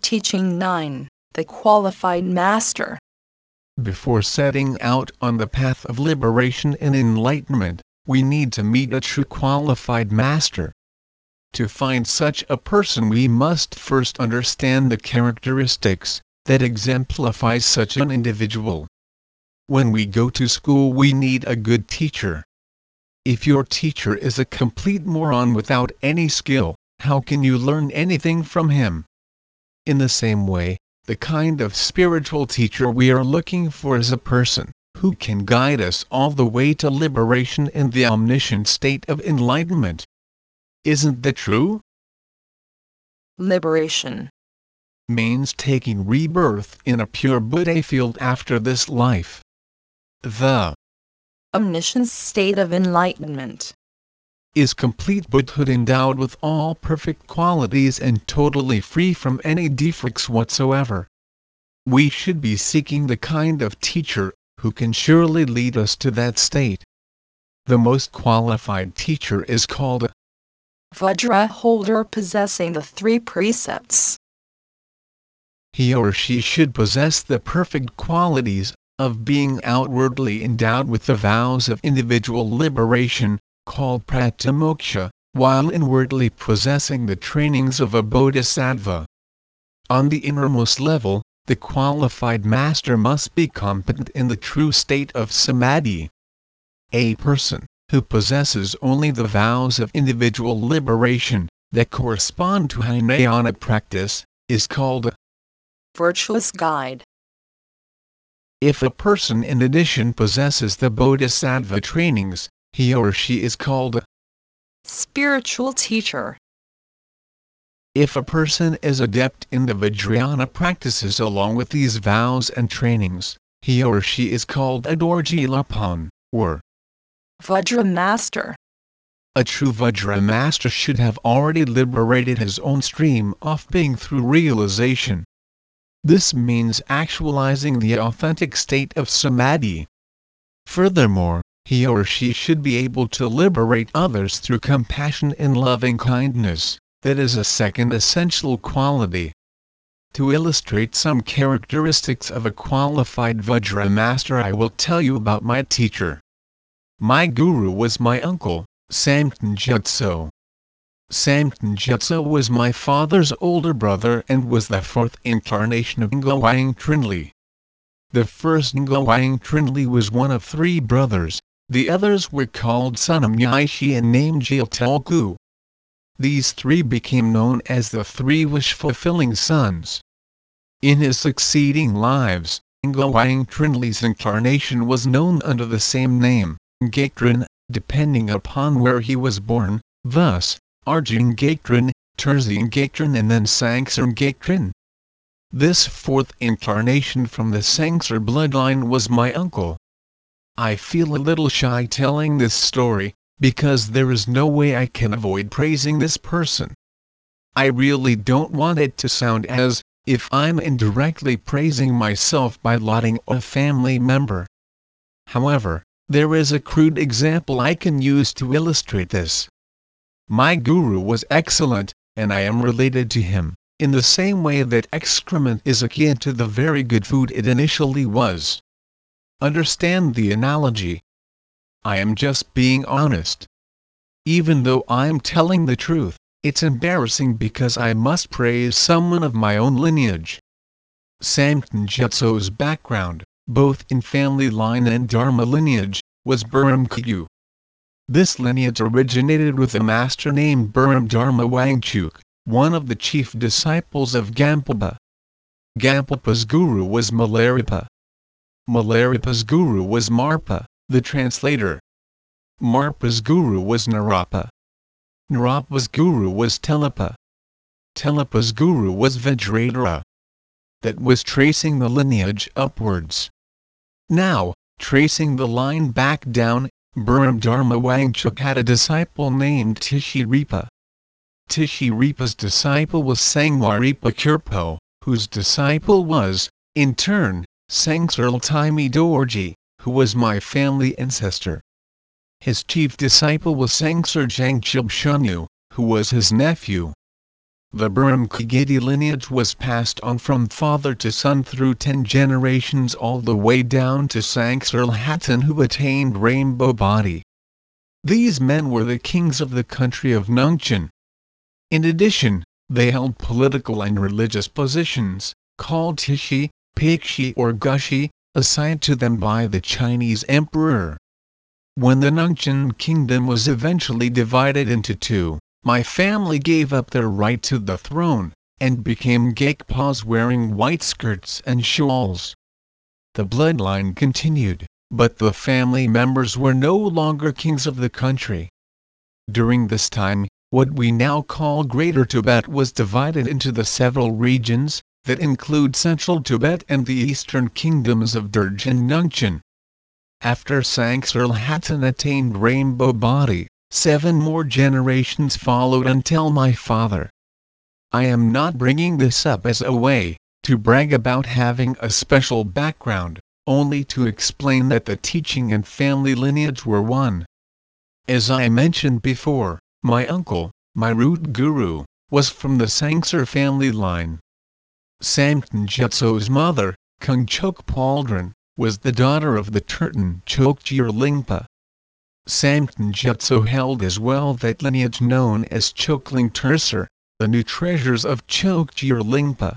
Teaching 9 The Qualified Master. Before setting out on the path of liberation and enlightenment, we need to meet a true qualified master. To find such a person we must first understand the characteristics that exemplify such an individual. When we go to school we need a good teacher. If your teacher is a complete moron without any skill, how can you learn anything from him? In the same way, the kind of spiritual teacher we are looking for is a person who can guide us all the way to liberation and the omniscient state of enlightenment. Isn't that true? Liberation means taking rebirth in a pure Buddha field after this life. The omniscient state of enlightenment is complete Buddhahood endowed with all perfect qualities and totally free from any defects whatsoever. We should be seeking the kind of teacher who can surely lead us to that state. The most qualified teacher is called a Vajra holder possessing the three precepts. He or she should possess the perfect qualities of being outwardly endowed with the vows of individual liberation, called pratimoksha, while inwardly possessing the trainings of a bodhisattva. On the innermost level, the qualified master must be competent in the true state of samadhi. A person who possesses only the vows of individual liberation that correspond to Hinayana practice is called a virtuous guide. If a person in addition possesses the bodhisattva trainings, he or she is called a spiritual teacher. If a person is adept in the Vajrayana practices along with these vows and trainings, he or she is called a Dorjilapan, or Vajra Master. A true Vajra Master should have already liberated his own stream of being through realization. This means actualizing the authentic state of samadhi. Furthermore, he or she should be able to liberate others through compassion and loving kindness, that is a second essential quality. To illustrate some characteristics of a qualified Vajra master I will tell you about my teacher. My guru was my uncle, Samten Gyatso. Samten Gyatso was my father's older brother and was the fourth incarnation of Ngawang Trinley. The first Ngawang Trinley was one of three brothers, the others were called Sunam Yaishi and named Jiltalgu. These three became known as the three wish-fulfilling sons. In his succeeding lives, Ngawang Trinley's incarnation was known under the same name, Ngakrin, depending upon where he was born, thus, Arjun Gakrin, Terzi Gakrin and then Sangsar Gakrin. This fourth incarnation from the Sangsar bloodline was my uncle. I feel a little shy telling this story, because there is no way I can avoid praising this person. I really don't want it to sound as if I'm indirectly praising myself by lauding a family member. However, there is a crude example I can use to illustrate this. My guru was excellent, and I am related to him, in the same way that excrement is akin to the very good food it initially was. Understand the analogy. I am just being honest. Even though I'm telling the truth, it's embarrassing because I must praise someone of my own lineage. Samten Gyatso's background, both in family line and Dharma lineage, was Burmkyu. This lineage originated with a master named Barom Dharma Wangchuk, one of the chief disciples of Gampopa. Gampopa's guru was Milarepa. Milarepa's guru was Marpa, the translator. Marpa's guru was Naropa. Naropa's guru was Tilopa. Tilopa's guru was Vajradhara. That was tracing the lineage upwards. Now, tracing the line back down, Barom Dharma Wangchuk had a disciple named Tishiripa. Tishiripa's disciple was Sangwaripa Kirpo, whose disciple was, in turn, Sangsar Taimi Dorji, who was my family ancestor. His chief disciple was Sangsar Jangchub Shunu, who was his nephew. the Kagiti lineage was passed on from father to son through ten generations all the way down to Sangsarlhatten who attained rainbow body. These men were the kings of the country of Nangchen. In addition, they held political and religious positions, called Tishi, Pakshi or Gushi, assigned to them by the Chinese emperor. When the Nangchen kingdom was eventually divided into two, my family gave up their right to the throne, and became Ngakpas wearing white skirts and shawls. The bloodline continued, but the family members were no longer kings of the country. During this time, what we now call Greater Tibet was divided into the several regions, that include central Tibet and the eastern kingdoms of Derge and Nangchen. After Sangsarlhatten attained rainbow body, Seven more generations followed until my father. I am not bringing this up as a way to brag about having a special background, only to explain that the teaching and family lineage were one. As I mentioned before, my uncle, my root guru, was from the Sangsar family line. Samten Gyatso's mother, Kung Chok Paldron, was the daughter of the Tertön Chokgyur Lingpa, Samten Gyatso held as well that lineage known as Chokling Tersar, the new treasures of Chokgyur Lingpa.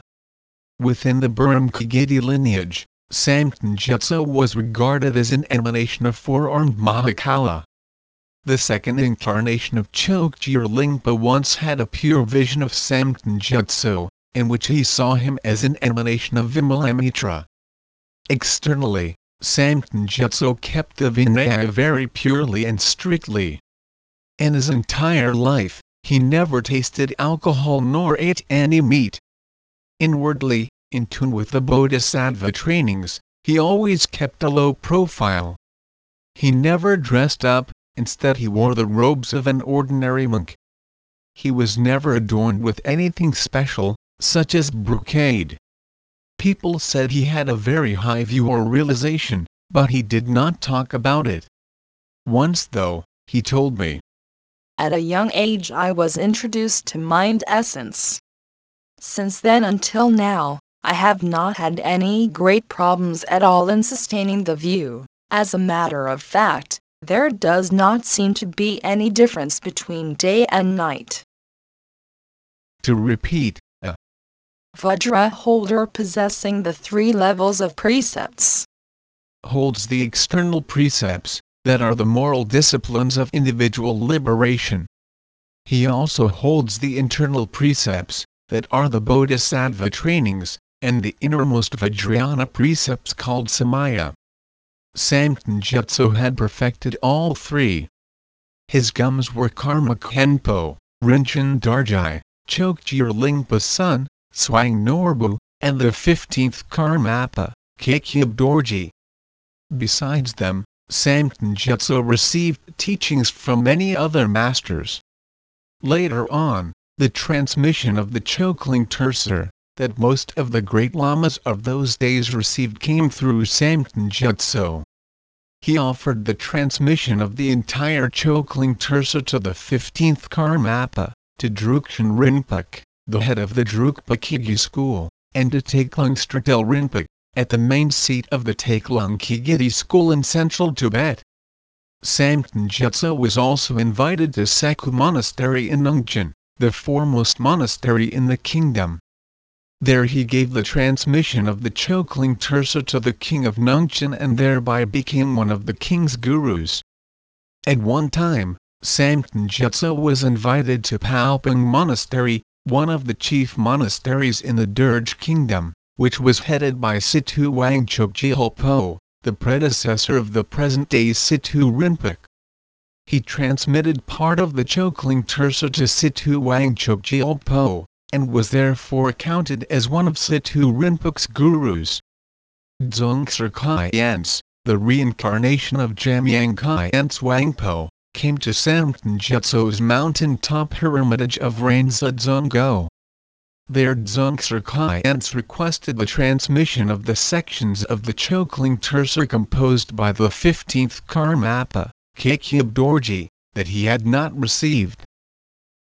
Within the Burma Kagiti lineage, Samten Gyatso was regarded as an emanation of four-armed Mahakala. The second incarnation of Chokgyur Lingpa once had a pure vision of Samten Gyatso, in which he saw him as an emanation of Vimalamitra. Externally, Gyatso kept the Vinaya very purely and strictly. In his entire life, he never tasted alcohol nor ate any meat. Inwardly, in tune with the Bodhisattva trainings, he always kept a low profile. He never dressed up, instead he wore the robes of an ordinary monk. He was never adorned with anything special, such as brocade. People said he had a very high view or realization, but he did not talk about it. Once though, he told me. At a young age I was introduced to mind essence. Since then until now, I have not had any great problems at all in sustaining the view. As a matter of fact, there does not seem to be any difference between day and night. To repeat, Vajra holder possessing the three levels of precepts. Holds the external precepts, that are the moral disciplines of individual liberation. He also holds the internal precepts, that are the Bodhisattva trainings, and the innermost Vajrayana precepts called Samaya. Samten Gyatso had perfected all three. His gums were Karma Khenpo, Rinchen Darjai, Chokgyur Lingpa's son, Swang Norbu, and the 15th Karmapa, Kakyab Dorji. Besides them, Samten Gyatso received teachings from many other masters. Later on, the transmission of the Chokling Tersar, that most of the great lamas of those days received came through Samten Gyatso. He offered the transmission of the entire Chokling Tersar to the 15th Karmapa, to Drukchen Rinpoche the head of the Drukpa Kagyu school, and to Taklung Stritel Rinpoche, at the main seat of the Taklung Kagiti school in central Tibet. Samten Gyatso was also invited to Sakhu Monastery in Nangchen, the foremost monastery in the kingdom. There he gave the transmission of the Chokling Tersar to the king of Nangchen and thereby became one of the king's gurus. At one time, Samten Gyatso was invited to Palpung Monastery, one of the chief monasteries in the Derge kingdom, which was headed by Situ Wangchuk Gyalpo, the predecessor of the present-day Situ Rinpoche. He transmitted part of the Chokling Tersar to Situ Wangchuk Gyalpo, and was therefore counted as one of Situ Rinpoche's gurus. Dzongsar Khyentse, the reincarnation of Jamyang Khyentse Wangpo, came to Samten Gyatso's mountain-top hermitage of Ransa Dzungo. There Dzongsar Khyentse requested the transmission of the sections of the Chokling Tersar composed by the 15th Karmapa, Kakyab Dorji, that he had not received.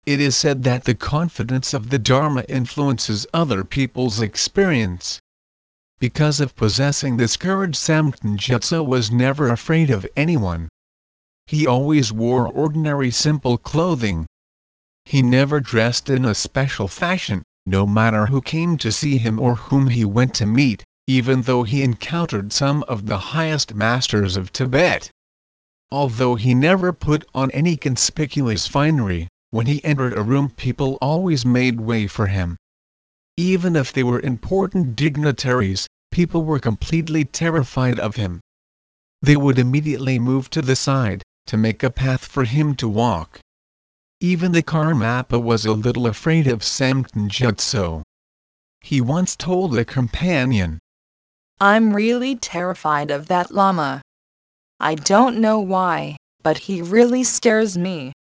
it is said that the confidence of the Dharma influences other people's experience. Because of possessing this courage Samten Gyatso was never afraid of anyone. He always wore ordinary simple clothing. He never dressed in a special fashion, no matter who came to see him or whom he went to meet, even though he encountered some of the highest masters of Tibet. Although he never put on any conspicuous finery, when he entered a room people always made way for him. Even if they were important dignitaries, people were completely terrified of him. They would immediately move to the side, to make a path for him to walk. Even the Karmapa was a little afraid of Samten Gyatso. He once told a companion, I'm really terrified of that Lama. I don't know why, but he really scares me.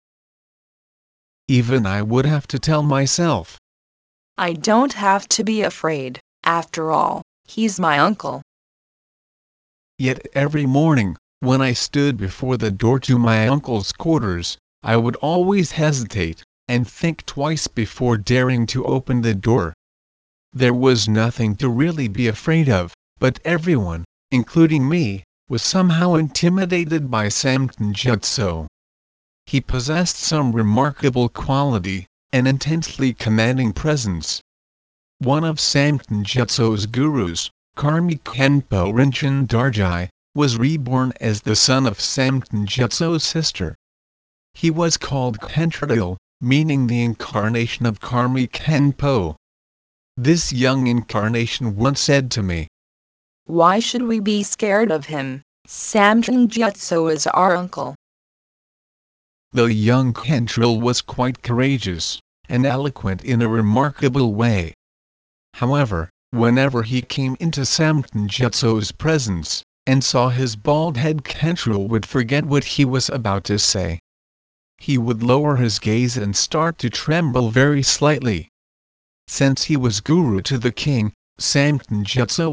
Even I would have to tell myself. I don't have to be afraid, after all, he's my uncle. Yet every morning, when I stood before the door to my uncle's quarters, I would always hesitate, and think twice before daring to open the door. There was nothing to really be afraid of, but everyone, including me, was somehow intimidated by Samten Gyatso. He possessed some remarkable quality, an intensely commanding presence. One of Samten Gyatso's gurus, Karmi Khenpo Rinchen Dorje, was reborn as the son of Samten Gyatso's sister. He was called Khentril, meaning the incarnation of Karmi Khenpo. This young incarnation once said to me, Why should we be scared of him? Samten Gyatso is our uncle. The young Khentril was quite courageous, and eloquent in a remarkable way. However, whenever he came into Samten Gyatso's presence, and saw his bald head Khentril would forget what he was about to say. He would lower his gaze and start to tremble very slightly. Since he was guru to the king, Samten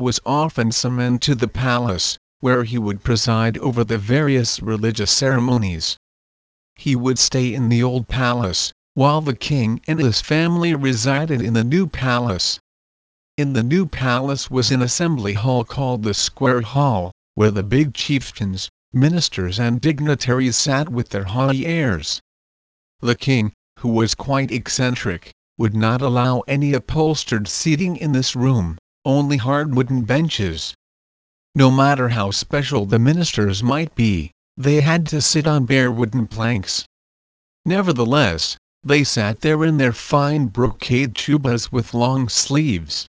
was often summoned to the palace, where he would preside over the various religious ceremonies he would stay in the old palace, while the king and his family resided in the new palace. In the new palace was an assembly hall called the Square Hall, where the big chieftains, ministers and dignitaries sat with their haughty airs. The king, who was quite eccentric, would not allow any upholstered seating in this room, only hard wooden benches. No matter how special the ministers might be, they had to sit on bare wooden planks. Nevertheless, they sat there in their fine brocade chubas with long sleeves.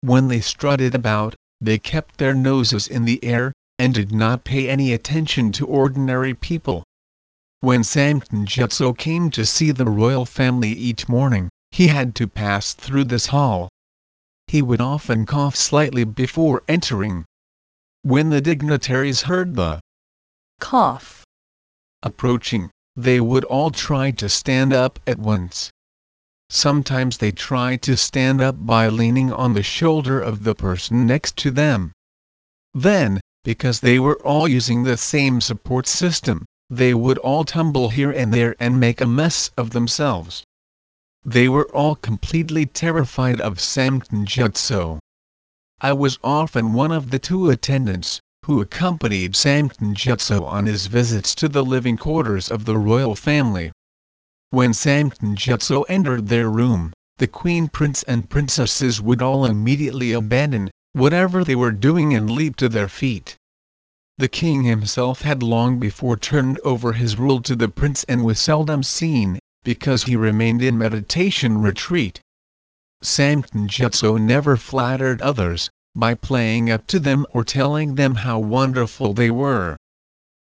When they strutted about, they kept their noses in the air, and did not pay any attention to ordinary people. When Samten Gyatso came to see the royal family each morning, he had to pass through this hall. He would often cough slightly before entering. When the dignitaries heard the cough. Approaching, they would all try to stand up at once. Sometimes they tried to stand up by leaning on the shoulder of the person next to them. Then, because they were all using the same support system, they would all tumble here and there and make a mess of themselves. They were all completely terrified of Samten Gyatso. I was often one of the two attendants, who accompanied Samten Gyatso on his visits to the living quarters of the royal family. When Samten Gyatso entered their room, the queen prince and princesses would all immediately abandon whatever they were doing and leap to their feet. The king himself had long before turned over his rule to the prince and was seldom seen, because he remained in meditation retreat. Samten Gyatso never flattered others, by playing up to them or telling them how wonderful they were.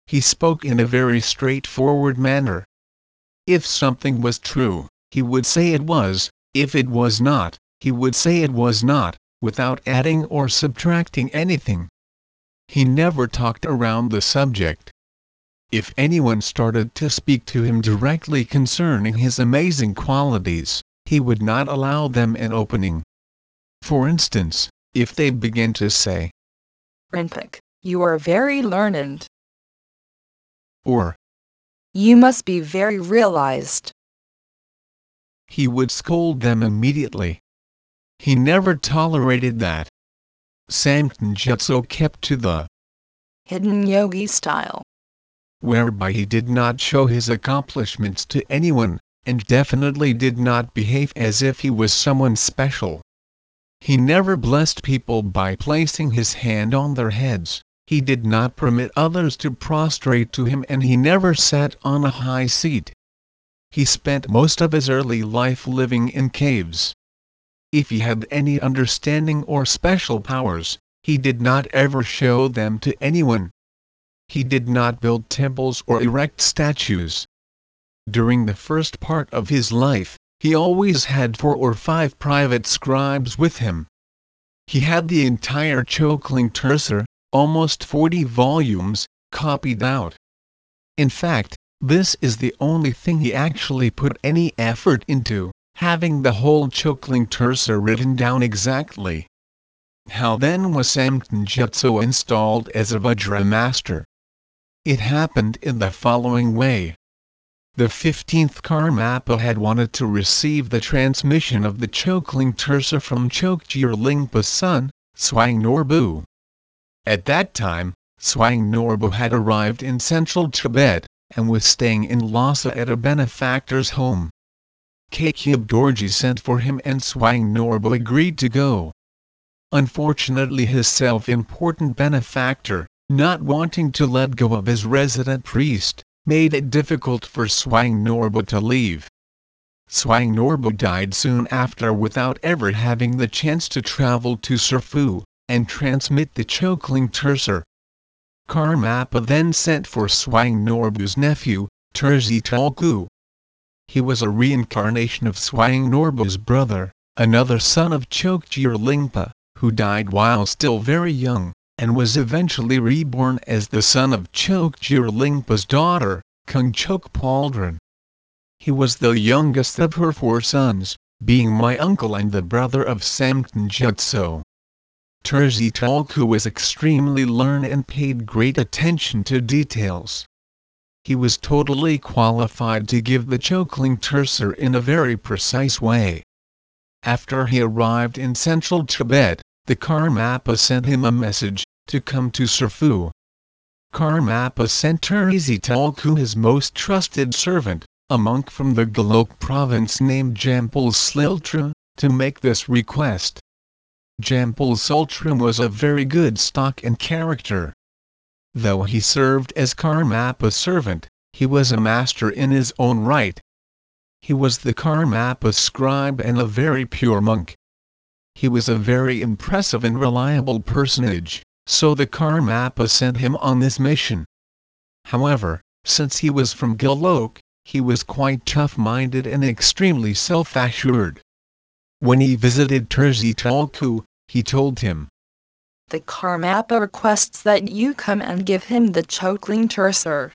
He spoke in a very straightforward manner. If something was true, he would say it was, if it was not, he would say it was not, without adding or subtracting anything. He never talked around the subject. If anyone started to speak to him directly concerning his amazing qualities, he would not allow them an opening. For instance, if they began to say, Rinpoche, you are very learned. Or, You must be very realized. he would scold them immediately. He never tolerated that. Samten Gyatso kept to the hidden yogi style, whereby he did not show his accomplishments to anyone, and definitely did not behave as if he was someone special. He never blessed people by placing his hand on their heads, he did not permit others to prostrate to him and he never sat on a high seat. He spent most of his early life living in caves. If he had any understanding or special powers, he did not ever show them to anyone. He did not build temples or erect statues. During the first part of his life, he always had four or five private scribes with him. He had the entire Chokling Tersar, almost 40 volumes, copied out. In fact, this is the only thing he actually put any effort into, having the whole Chokling Tersar written down exactly. How then was Samten Gyatso installed as a Vajra master? It happened in the following way. The 15th Karmapa had wanted to receive the transmission of the Chokling Tersar from Chokgyur Lingpa's son, Swang Norbu. At that time, Swang Norbu had arrived in central Tibet, and was staying in Lhasa at a benefactor's home. Kakyab Dorji sent for him and Swang Norbu agreed to go. Unfortunately his self-important benefactor, not wanting to let go of his resident priest, made it difficult for Swang Norbu to leave. Swang Norbu died soon after without ever having the chance to travel to Sifu, and transmit the Chokling Tersar. Karmapa then sent for Swang Norbu's nephew, Terzi Tulku. He was a reincarnation of Swang Norbu's brother, another son of Chokgyur Lingpa, who died while still very young, and was eventually reborn as the son of Chokgyur Lingpa's daughter, Kungchok Paldron. He was the youngest of her four sons, being my uncle and the brother of Samten Gyatso. Terzi Tulku was extremely learned and paid great attention to details. He was totally qualified to give the Chokling Tersar in a very precise way. After he arrived in central Tibet, the Karmapa sent him a message, to come to Sifu. Karmapa sent Terzi Tulku his most trusted servant, a monk from the Golok province named Jampal Sliltra, to make this request. Jampal Sultram was a very good stock and character. Though he served as Karmapa's servant, he was a master in his own right. He was the Karmapa's scribe and a very pure monk. He was a very impressive and reliable personage, so the Karmapa sent him on this mission. However, since he was from Golok, he was quite tough-minded and extremely self-assured. When he visited Terzi Tulku, he told him, The Karmapa requests that you come and give him the Chokling Tersar.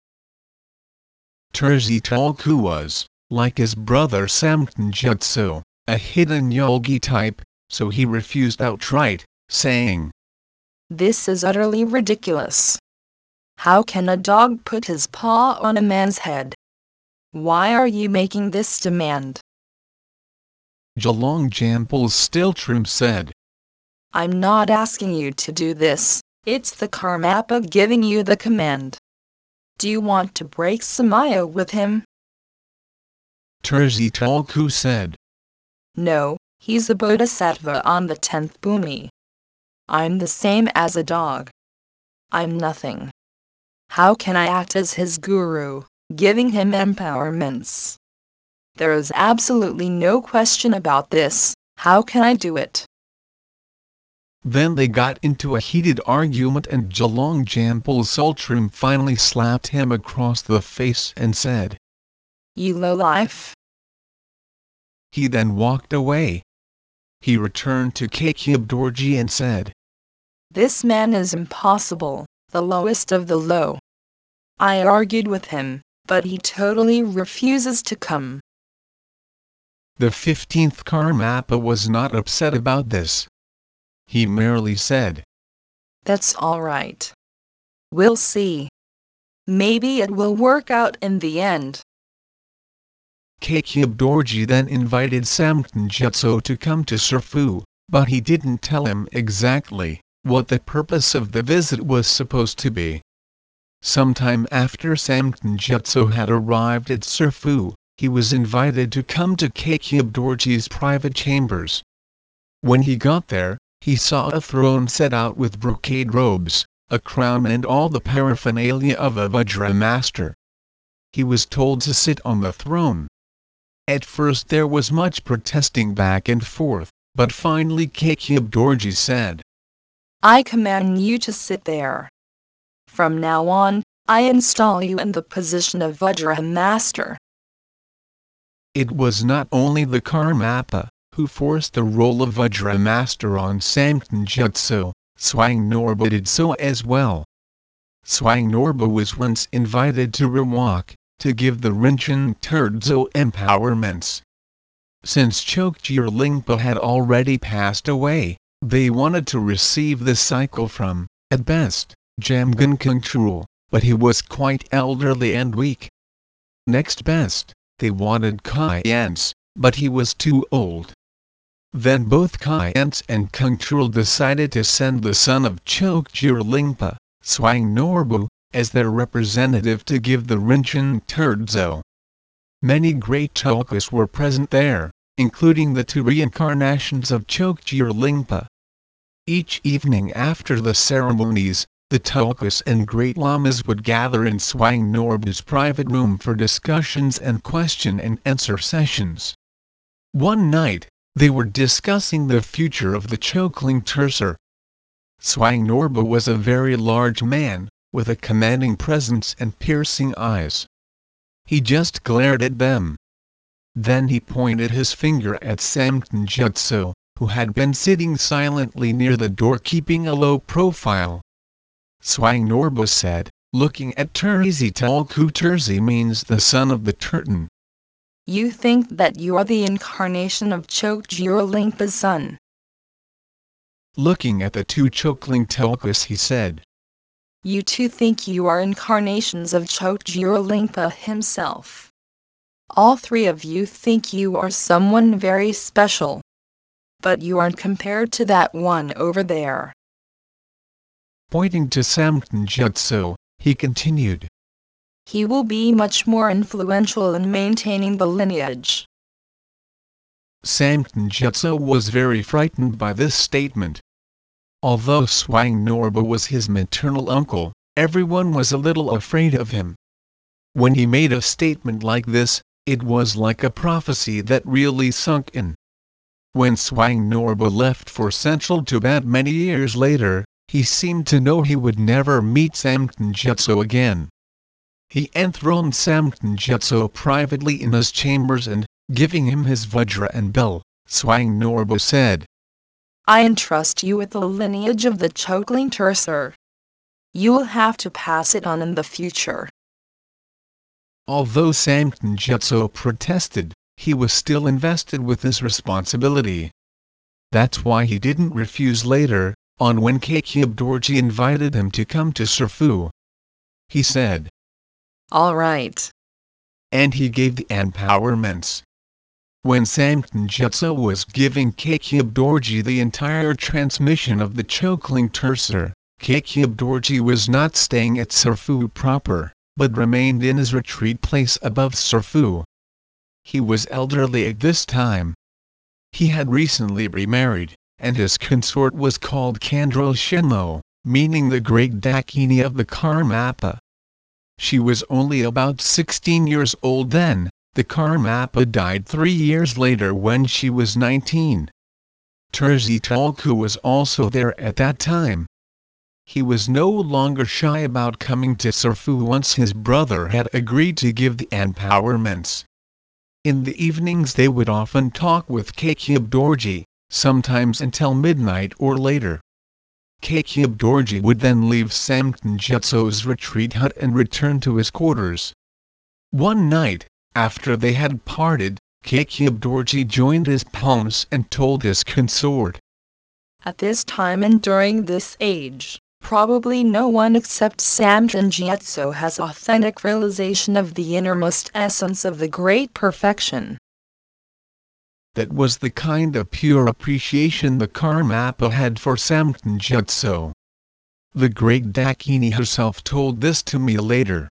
Terzi Tulku was, like his brother Samten Gyatso, a hidden yogi type, so he refused outright, saying, This is utterly ridiculous. How can a dog put his paw on a man's head? Why are you making this demand? Jalong Jampal Stiltrim said, I'm not asking you to do this, it's the Karmapa giving you the command. Do you want to break Samaya with him? Terzi Tulku said, No, he's a bodhisattva on the tenth bhumi. I'm the same as a dog. I'm nothing. How can I act as his guru, giving him empowerments? There is absolutely no question about this, how can I do it? Then they got into a heated argument and Jalong Jampal Sultrim finally slapped him across the face and said, You lowlife. He then walked away. He returned to Kakyab Dorji and said, This man is impossible, the lowest of the low. I argued with him, but he totally refuses to come. The 15th Karmapa was not upset about this. He merely said, That's all right. We'll see. Maybe it will work out in the end. Kakyab Dorji then invited Samten Gyatso to come to Serfu, but he didn't tell him exactly what the purpose of the visit was supposed to be. Sometime after Samten Gyatso had arrived at Serfu, he was invited to come to Kakyab Dorji's private chambers. When he got there, he saw a throne set out with brocade robes, a crown and all the paraphernalia of a Vajra master. He was told to sit on the throne. At first there was much protesting back and forth, but finally Kakyab Dorji said, I command you to sit there. From now on, I install you in the position of Vajra master. It was not only the Karmapa who forced the role of Vajra master on Samten Gyatso, Swang Norbu did so as well. Swang Norbu was once invited to Rawak, to give the Rinchen Terdzö empowerments. Since Chokgyur Lingpa had already passed away, they wanted to receive the cycle from, at best, Jamgon Kongtrul, but he was quite elderly and weak. Next best, they wanted Kayans, but he was too old. Then both Kayans and Kongtrul decided to send the son of Chokgyur Lingpa, Swang Norbu, as their representative to give the Rinchen Terdzö. Many great Tulkus were present there, including the two reincarnations of Chokgyur Lingpa. Each evening after the ceremonies, the Tulkus and great lamas would gather in Swang Norbu's private room for discussions and question and answer sessions. One night, they were discussing the future of the Chokling Tersar. Swang Norbu was a very large man, with a commanding presence and piercing eyes. He just glared at them. Then he pointed his finger at Samten Gyatso, who had been sitting silently near the door keeping a low profile. Swang Norbu said, looking at Terzi Tulku Terzi means the son of the Tertön. You think that you are the incarnation of Chokgyur Lingpa's son. Looking at the two Chokling Tulkus he said, You two think you are incarnations of Chokgyur Lingpa himself. All three of you think you are someone very special. But you aren't compared to that one over there. Pointing to Samten Gyatso, he continued. He will be much more influential in maintaining the lineage. Samten Gyatso was very frightened by this statement. Although Swang Norbu was his maternal uncle, everyone was a little afraid of him. When he made a statement like this, it was like a prophecy that really sunk in. When Swang Norbu left for central Tibet many years later, he seemed to know he would never meet Samten Gyatso again. He enthroned Samten Gyatso privately in his chambers and, giving him his Vajra and bell, Swang Norbu said, I entrust you with the lineage of the Chokling Tersar. You will have to pass it on in the future. Although Samten Gyatso protested, he was still invested with this responsibility. That's why he didn't refuse later, on when Kakyab Dorji invited him to come to Serfu. He said, All right. And he gave the empowerments. When Samten Gyatso was giving Kakyab Dorji the entire transmission of the Chokling Tersar, Kykyub Dorji was not staying at Serfu proper, but remained in his retreat place above Serfu. He was elderly at this time. He had recently remarried, and his consort was called Kandro Shenmo, meaning the great Dakini of the Karmapa. She was only about 16 years old then, the Karmapa died three years later when she was 19. Terzi Tulku was also there at that time. He was no longer shy about coming to Serfu once his brother had agreed to give the empowerments. In the evenings they would often talk with Kakyab Dorji, sometimes until midnight or later. Kakyab Dorji would then leave Samten Gyatso's retreat hut and return to his quarters. One night, after they had parted, Kakyab Dorji joined his palms and told his consort. At this time and during this age, probably no one except Samten Gyatso has authentic realization of the innermost essence of the great perfection. That was the kind of pure appreciation the Karmapa had for Samten Gyatso. The great Dakini herself told this to me later.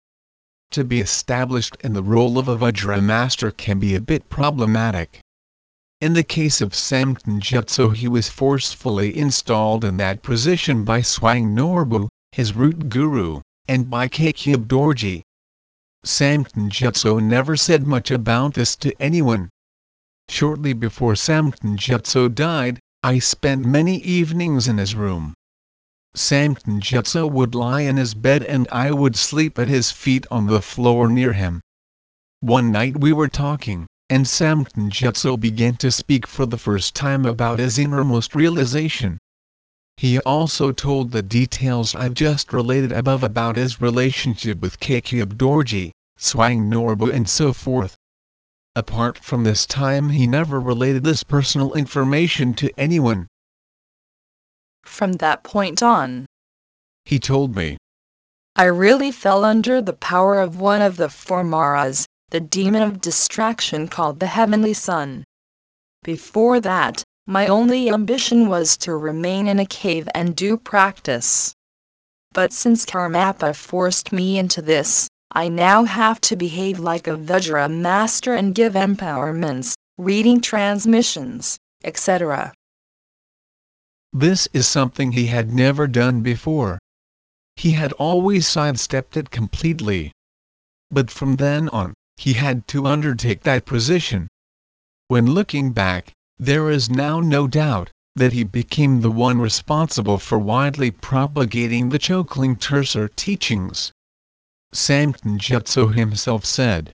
To be established in the role of a Vajra master can be a bit problematic. In the case of Samten Gyatso he was forcefully installed in that position by Swang Norbu, his root guru, and by Kakyab Dorji. Samten Gyatso never said much about this to anyone. Shortly before Samten Gyatso died, I spent many evenings in his room. Samten Gyatso would lie in his bed and I would sleep at his feet on the floor near him. One night we were talking, and Samten Gyatso began to speak for the first time about his innermost realization. He also told the details I've just related above about his relationship with Kakyab Dorji, Swang Norbu and so forth. Apart from this time he never related this personal information to anyone. From that point on, He told me, I really fell under the power of one of the four Maras, the demon of distraction called the Heavenly Son. Before that, my only ambition was to remain in a cave and do practice. But since Karmapa forced me into this, I now have to behave like a Vajra master and give empowerments, reading transmissions, etc. This is something he had never done before. He had always sidestepped it completely. But from then on, he had to undertake that position. When looking back, there is now no doubt that he became the one responsible for widely propagating the Chokling Tersar teachings. Samten Gyatso himself said,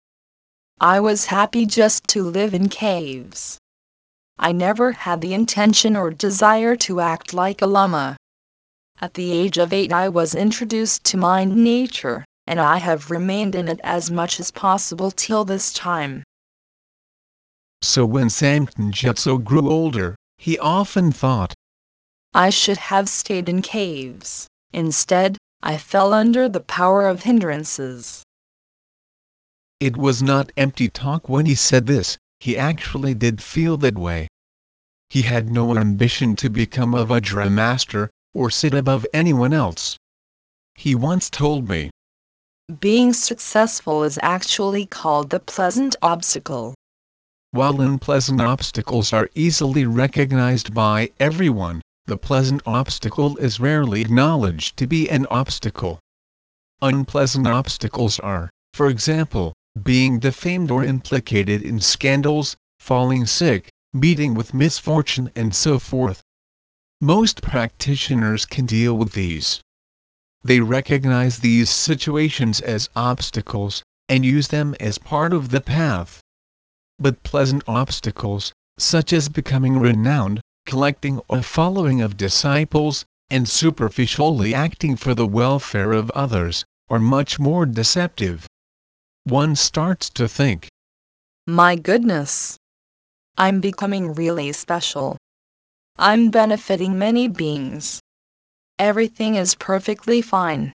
I was happy just to live in caves. I never had the intention or desire to act like a lama. At the age of eight, I was introduced to mind nature, and I have remained in it as much as possible till this time. So when Samten Gyatso grew older, he often thought, I should have stayed in caves. Instead, I fell under the power of hindrances. It was not empty talk when he said this, he actually did feel that way. He had no ambition to become a Vajra master, or sit above anyone else. He once told me, being successful is actually called the pleasant obstacle. While unpleasant obstacles are easily recognized by everyone, the pleasant obstacle is rarely acknowledged to be an obstacle. Unpleasant obstacles are, for example, being defamed or implicated in scandals, falling sick, meeting with misfortune and so forth. Most practitioners can deal with these. They recognize these situations as obstacles, and use them as part of the path. But pleasant obstacles, such as becoming renowned, collecting a following of disciples, and superficially acting for the welfare of others, are much more deceptive. One starts to think, My goodness! I'm becoming really special. I'm benefiting many beings. Everything is perfectly fine.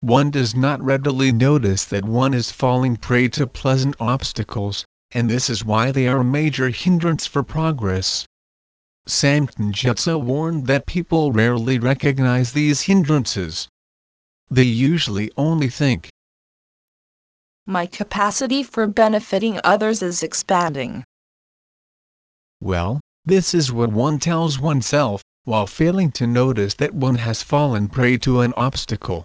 One does not readily notice that one is falling prey to pleasant obstacles, and this is why they are a major hindrance for progress. Samten Gyatso warned that people rarely recognize these hindrances. They usually only think, My capacity for benefiting others is expanding. Well, this is what one tells oneself, while failing to notice that one has fallen prey to an obstacle.